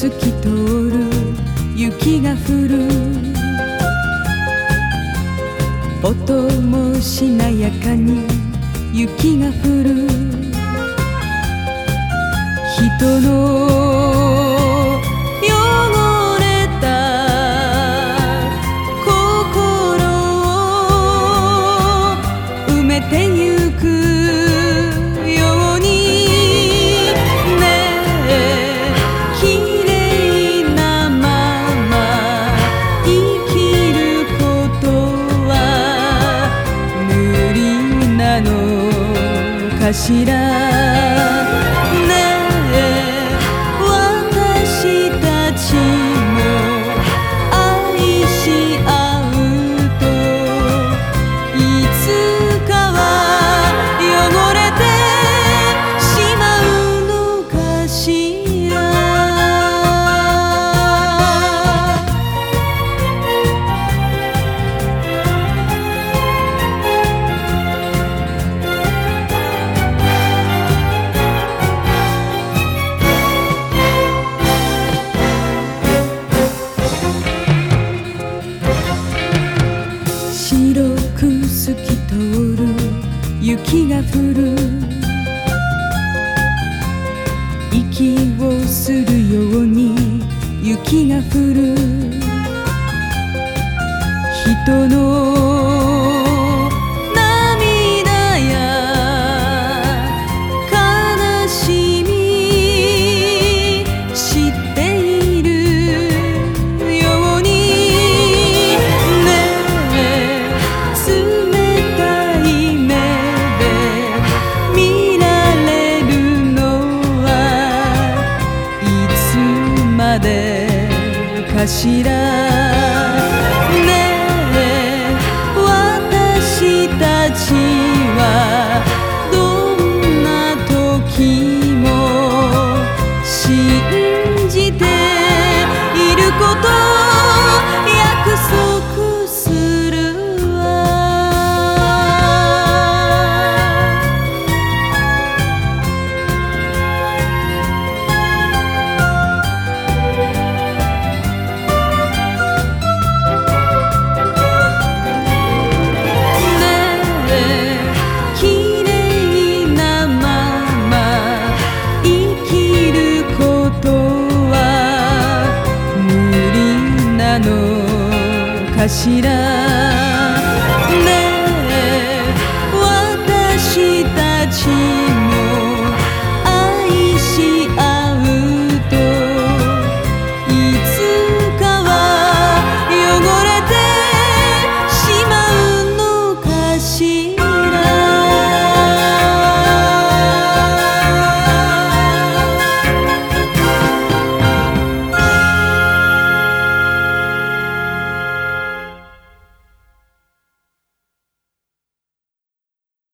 透き通る雪が降る。音もしなやかに雪が降る人の柱雪が降る。息をするように雪が降る。人のまでかしらねえ私たちはどんな時も信じていること。かしら」